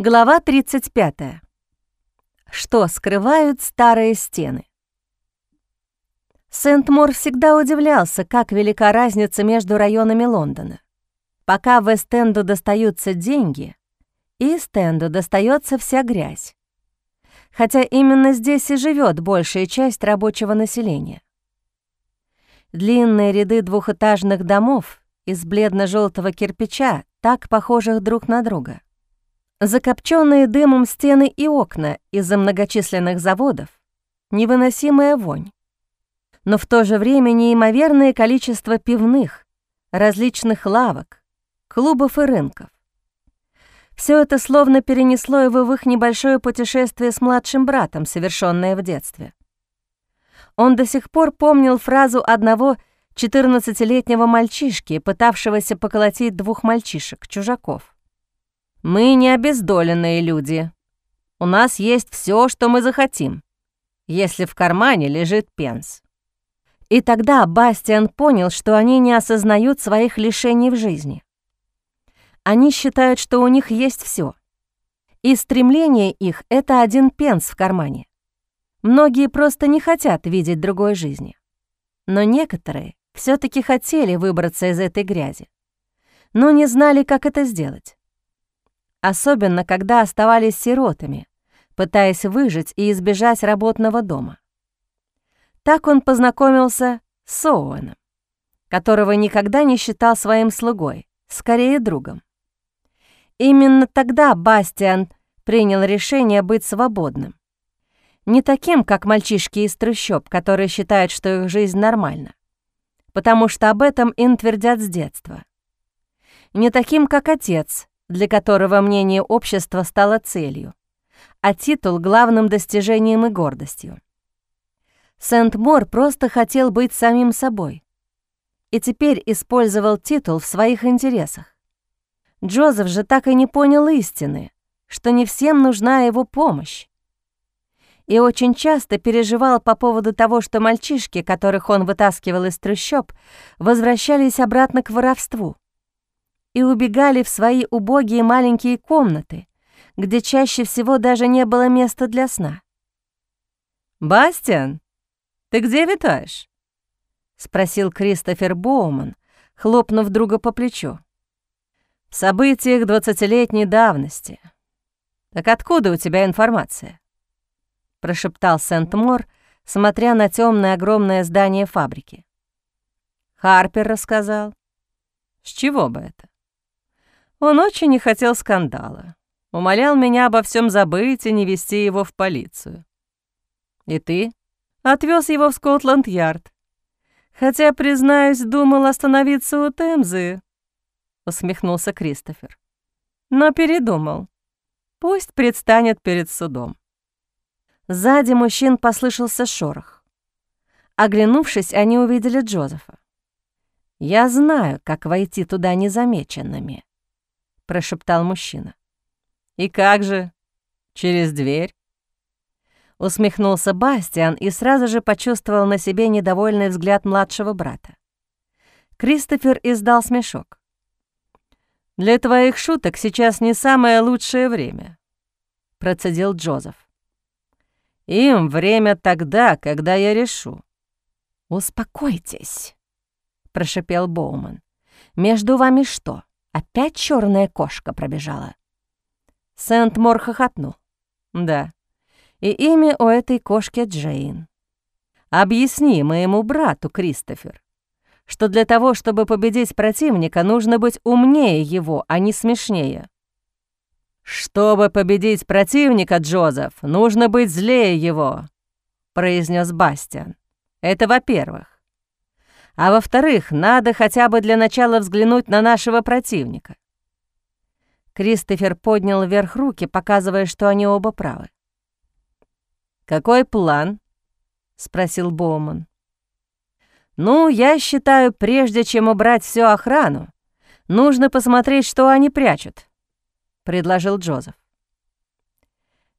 Глава 35. Что скрывают старые стены? Сент-Мор всегда удивлялся, как велика разница между районами Лондона. Пока в Эстенду достаются деньги, Истенду достается вся грязь. Хотя именно здесь и живет большая часть рабочего населения. Длинные ряды двухэтажных домов из бледно желтого кирпича, так похожих друг на друга — Закопченные дымом стены и окна из-за многочисленных заводов, невыносимая вонь. Но в то же время неимоверное количество пивных, различных лавок, клубов и рынков. Все это словно перенесло его в их небольшое путешествие с младшим братом, совершенное в детстве. Он до сих пор помнил фразу одного 14-летнего мальчишки, пытавшегося поколотить двух мальчишек, чужаков. Мы не обездоленные люди. У нас есть все, что мы захотим, если в кармане лежит пенс. И тогда Бастиан понял, что они не осознают своих лишений в жизни. Они считают, что у них есть все. И стремление их — это один пенс в кармане. Многие просто не хотят видеть другой жизни. Но некоторые все таки хотели выбраться из этой грязи, но не знали, как это сделать особенно когда оставались сиротами, пытаясь выжить и избежать работного дома. Так он познакомился с Оуэном, которого никогда не считал своим слугой, скорее другом. Именно тогда Бастиан принял решение быть свободным. Не таким, как мальчишки из трущоб, которые считают, что их жизнь нормальна, потому что об этом им твердят с детства. Не таким, как отец, для которого мнение общества стало целью, а титул — главным достижением и гордостью. Сент-Мор просто хотел быть самим собой и теперь использовал титул в своих интересах. Джозеф же так и не понял истины, что не всем нужна его помощь. И очень часто переживал по поводу того, что мальчишки, которых он вытаскивал из трущоб, возвращались обратно к воровству и убегали в свои убогие маленькие комнаты, где чаще всего даже не было места для сна. «Бастиан, ты где витаешь?» — спросил Кристофер Боуман, хлопнув друга по плечу. «В событиях двадцатилетней давности. Так откуда у тебя информация?» — прошептал Сент-Мор, смотря на темное огромное здание фабрики. Харпер рассказал. С чего бы это? Он очень не хотел скандала. Умолял меня обо всем забыть и не вести его в полицию. И ты отвез его в Скотланд-Ярд. Хотя, признаюсь, думал остановиться у Темзы, усмехнулся Кристофер. Но передумал. Пусть предстанет перед судом. Сзади мужчин послышался шорох. Оглянувшись, они увидели Джозефа. «Я знаю, как войти туда незамеченными», прошептал мужчина. «И как же? Через дверь?» Усмехнулся Бастиан и сразу же почувствовал на себе недовольный взгляд младшего брата. Кристофер издал смешок. «Для твоих шуток сейчас не самое лучшее время», — процедил Джозеф. «Им время тогда, когда я решу». «Успокойтесь», — прошипел Боуман. «Между вами что, Опять черная кошка пробежала. Сент-Мор хохотнул. Да. И имя у этой кошки Джейн. Объясни моему брату, Кристофер, что для того, чтобы победить противника, нужно быть умнее его, а не смешнее. «Чтобы победить противника, Джозеф, нужно быть злее его», — произнес Бастиан. «Это во-первых. А во-вторых, надо хотя бы для начала взглянуть на нашего противника. Кристофер поднял вверх руки, показывая, что они оба правы. «Какой план?» — спросил Боуман. «Ну, я считаю, прежде чем убрать всю охрану, нужно посмотреть, что они прячут», — предложил Джозеф.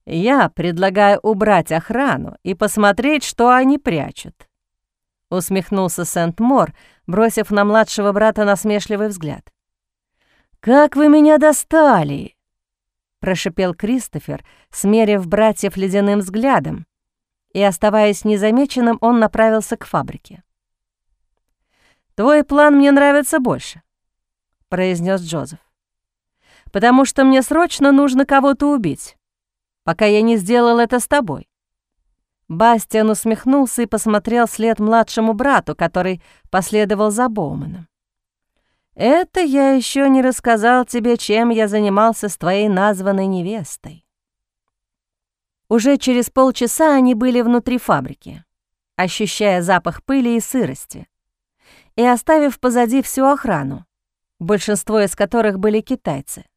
«Я предлагаю убрать охрану и посмотреть, что они прячут», — усмехнулся Сент-Мор, бросив на младшего брата насмешливый взгляд. «Как вы меня достали!» — прошипел Кристофер, смерив братьев ледяным взглядом, и, оставаясь незамеченным, он направился к фабрике. «Твой план мне нравится больше», — произнес Джозеф. «Потому что мне срочно нужно кого-то убить, пока я не сделал это с тобой». Бастиан усмехнулся и посмотрел след младшему брату, который последовал за Боуманом. «Это я еще не рассказал тебе, чем я занимался с твоей названной невестой». Уже через полчаса они были внутри фабрики, ощущая запах пыли и сырости, и оставив позади всю охрану, большинство из которых были китайцы.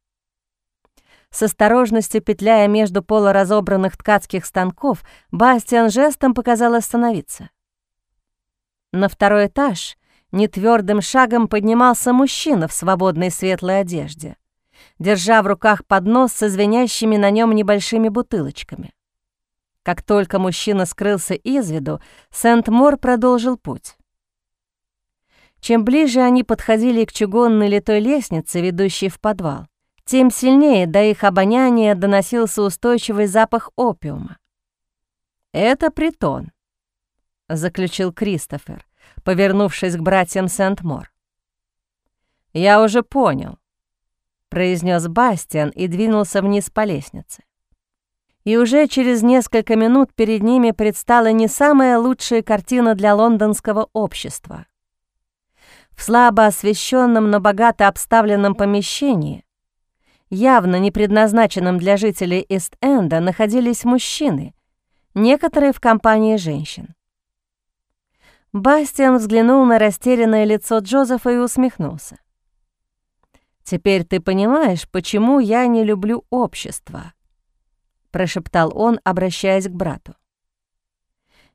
С осторожностью петляя между полуразобранных ткацких станков, Бастиан жестом показал остановиться. На второй этаж Нетвёрдым шагом поднимался мужчина в свободной светлой одежде, держа в руках поднос со звенящими на нем небольшими бутылочками. Как только мужчина скрылся из виду, Сент-Мор продолжил путь. Чем ближе они подходили к чугунной литой лестнице, ведущей в подвал, тем сильнее до их обоняния доносился устойчивый запах опиума. «Это притон», — заключил Кристофер, повернувшись к братьям Сент-Мор. «Я уже понял», — произнес Бастиан и двинулся вниз по лестнице. И уже через несколько минут перед ними предстала не самая лучшая картина для лондонского общества. В слабо освещенном, но богато обставленном помещении, явно не предназначенном для жителей Ист-Энда, находились мужчины, некоторые в компании женщин. Бастиан взглянул на растерянное лицо Джозефа и усмехнулся. «Теперь ты понимаешь, почему я не люблю общество», — прошептал он, обращаясь к брату.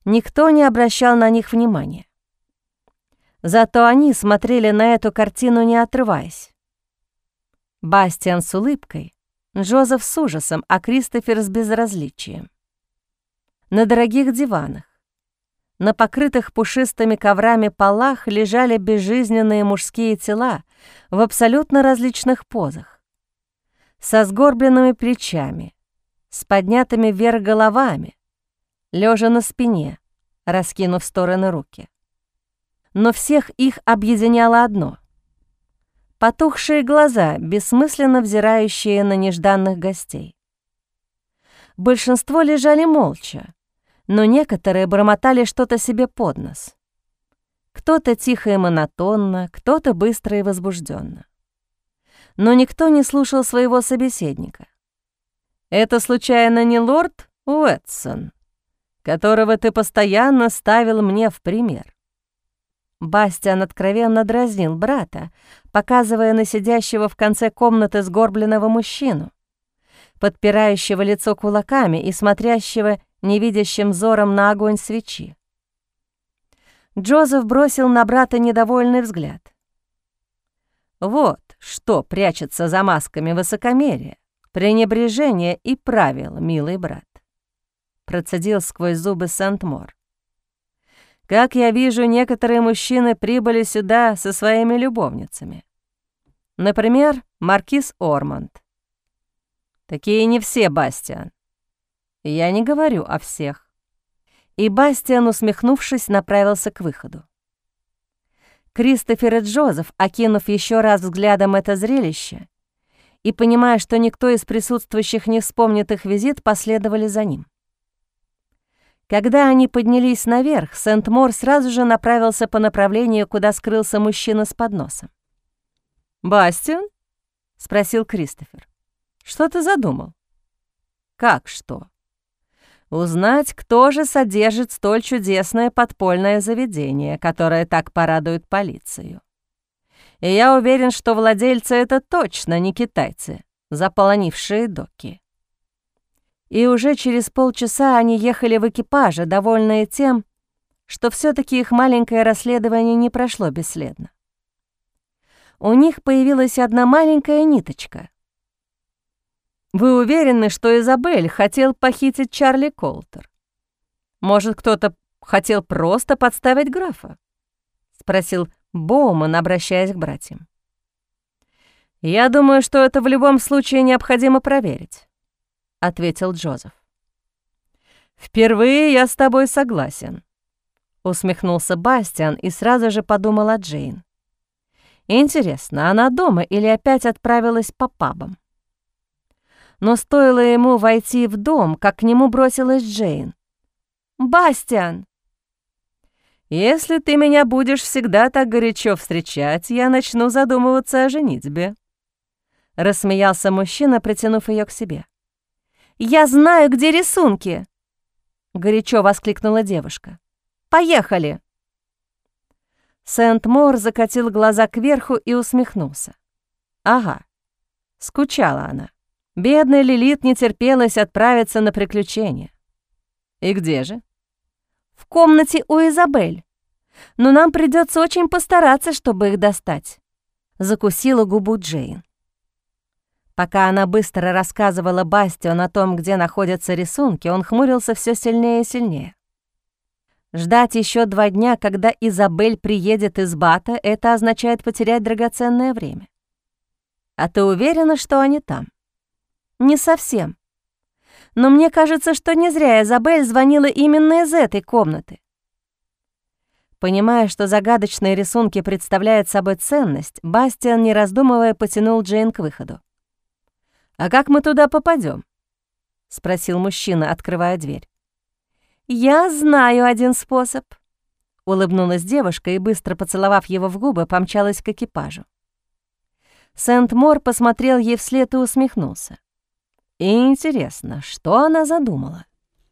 Никто не обращал на них внимания. Зато они смотрели на эту картину, не отрываясь. Бастиан с улыбкой, Джозеф с ужасом, а Кристофер с безразличием. На дорогих диванах, на покрытых пушистыми коврами полах лежали безжизненные мужские тела в абсолютно различных позах. Со сгорбленными плечами, с поднятыми вверх головами, лежа на спине, раскинув стороны руки. Но всех их объединяло одно — потухшие глаза, бессмысленно взирающие на нежданных гостей. Большинство лежали молча, но некоторые бормотали что-то себе под нос. Кто-то тихо и монотонно, кто-то быстро и возбужденно. Но никто не слушал своего собеседника. «Это, случайно, не лорд Уэтсон, которого ты постоянно ставил мне в пример?» Бастиан откровенно дразнил брата, показывая на сидящего в конце комнаты сгорбленного мужчину, подпирающего лицо кулаками и смотрящего невидящим взором на огонь свечи. Джозеф бросил на брата недовольный взгляд. Вот что прячется за масками высокомерия, пренебрежения и правил, милый брат. Процедил сквозь зубы Сент-Мор. Как я вижу, некоторые мужчины прибыли сюда со своими любовницами. Например, маркиз Ормонд. Такие не все, Бастиан. Я не говорю о всех. И Бастиан, усмехнувшись, направился к выходу. Кристофер и Джозеф, окинув еще раз взглядом это зрелище и понимая, что никто из присутствующих не вспомнит их визит, последовали за ним. Когда они поднялись наверх, Сент-Мор сразу же направился по направлению, куда скрылся мужчина с подносом. «Бастиан?» — спросил Кристофер. «Что ты задумал?» «Как что?» Узнать, кто же содержит столь чудесное подпольное заведение, которое так порадует полицию. И я уверен, что владельцы это точно не китайцы, заполонившие доки. И уже через полчаса они ехали в экипаже, довольные тем, что все таки их маленькое расследование не прошло бесследно. У них появилась одна маленькая ниточка, вы уверены, что Изабель хотел похитить Чарли Колтер? Может, кто-то хотел просто подставить графа?» — спросил Боуман, обращаясь к братьям. «Я думаю, что это в любом случае необходимо проверить», — ответил Джозеф. «Впервые я с тобой согласен», — усмехнулся Бастиан и сразу же подумал о Джейн. «Интересно, она дома или опять отправилась по пабам?» Но стоило ему войти в дом, как к нему бросилась Джейн. «Бастиан!» «Если ты меня будешь всегда так горячо встречать, я начну задумываться о женитьбе», — рассмеялся мужчина, притянув ее к себе. «Я знаю, где рисунки!» — горячо воскликнула девушка. «Поехали!» Сент-Мор закатил глаза кверху и усмехнулся. «Ага, скучала она. Бедная Лилит не терпелась отправиться на приключения. И где же? В комнате у Изабель. Но нам придется очень постараться, чтобы их достать. Закусила губу Джейн. Пока она быстро рассказывала Бастион о том, где находятся рисунки, он хмурился все сильнее и сильнее. Ждать еще два дня, когда Изабель приедет из Бата, это означает потерять драгоценное время. А ты уверена, что они там? Не совсем. Но мне кажется, что не зря Изабель звонила именно из этой комнаты. Понимая, что загадочные рисунки представляют собой ценность, Бастиан, не раздумывая, потянул Джейн к выходу. «А как мы туда попадем? спросил мужчина, открывая дверь. «Я знаю один способ», — улыбнулась девушка и, быстро поцеловав его в губы, помчалась к экипажу. Сент-Мор посмотрел ей вслед и усмехнулся. Интересно, что она задумала?